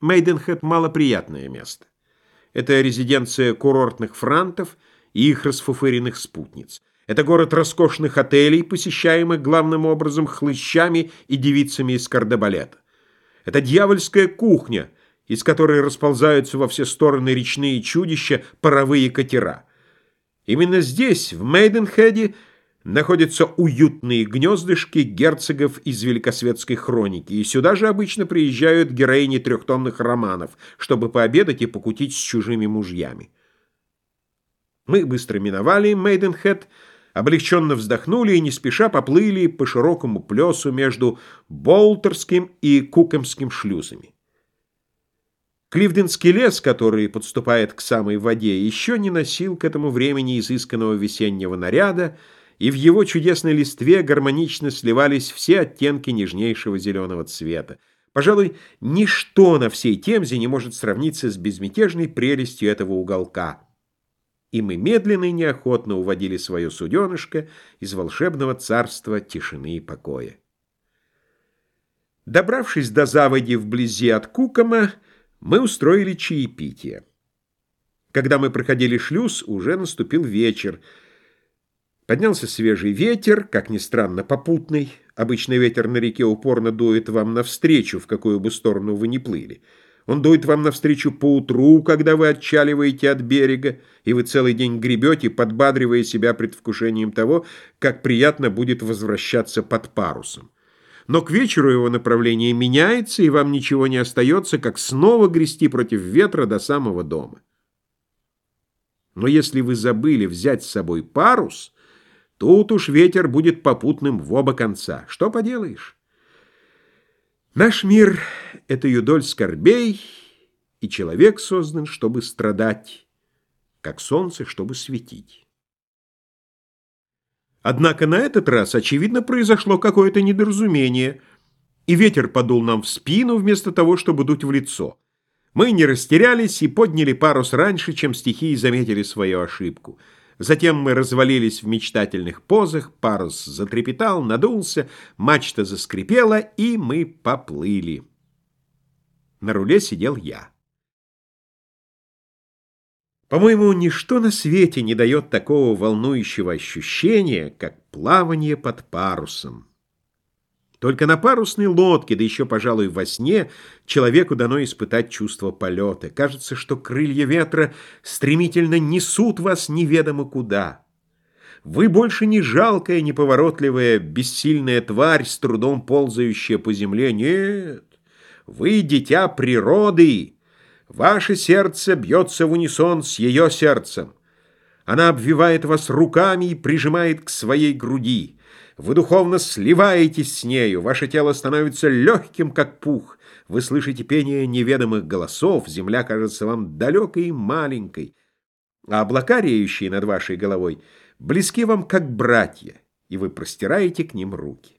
Мейденхед – малоприятное место. Это резиденция курортных франтов и их расфуфыренных спутниц. Это город роскошных отелей, посещаемых главным образом хлыщами и девицами из кардебалета. Это дьявольская кухня, из которой расползаются во все стороны речные чудища, паровые катера. Именно здесь, в Мейденхеде, находятся уютные гнездышки герцогов из великосветской хроники, и сюда же обычно приезжают героини трехтомных романов, чтобы пообедать и покутить с чужими мужьями. Мы быстро миновали Мейденхед, облегченно вздохнули и не спеша поплыли по широкому плесу между Болтерским и Кукомским шлюзами. Кливденский лес, который подступает к самой воде, еще не носил к этому времени изысканного весеннего наряда, и в его чудесной листве гармонично сливались все оттенки нежнейшего зеленого цвета. Пожалуй, ничто на всей Темзе не может сравниться с безмятежной прелестью этого уголка. И мы медленно и неохотно уводили свое суденышко из волшебного царства тишины и покоя. Добравшись до заводи вблизи от Кукома, мы устроили чаепитие. Когда мы проходили шлюз, уже наступил вечер — Поднялся свежий ветер, как ни странно, попутный. Обычный ветер на реке упорно дует вам навстречу, в какую бы сторону вы ни плыли. Он дует вам навстречу поутру, когда вы отчаливаете от берега, и вы целый день гребете, подбадривая себя предвкушением того, как приятно будет возвращаться под парусом. Но к вечеру его направление меняется, и вам ничего не остается, как снова грести против ветра до самого дома. Но если вы забыли взять с собой парус, Тут уж ветер будет попутным в оба конца. Что поделаешь? Наш мир — это юдоль скорбей, и человек создан, чтобы страдать, как солнце, чтобы светить. Однако на этот раз, очевидно, произошло какое-то недоразумение, и ветер подул нам в спину вместо того, чтобы дуть в лицо. Мы не растерялись и подняли парус раньше, чем стихии заметили свою ошибку — Затем мы развалились в мечтательных позах, парус затрепетал, надулся, мачта заскрипела, и мы поплыли. На руле сидел я. По-моему, ничто на свете не дает такого волнующего ощущения, как плавание под парусом. Только на парусной лодке, да еще, пожалуй, во сне, человеку дано испытать чувство полета. Кажется, что крылья ветра стремительно несут вас неведомо куда. Вы больше не жалкая, неповоротливая, бессильная тварь, с трудом ползающая по земле. Нет, вы дитя природы. Ваше сердце бьется в унисон с ее сердцем. Она обвивает вас руками и прижимает к своей груди. Вы духовно сливаетесь с нею, ваше тело становится легким, как пух. Вы слышите пение неведомых голосов, земля кажется вам далекой и маленькой, а облака, реющие над вашей головой, близки вам, как братья, и вы простираете к ним руки.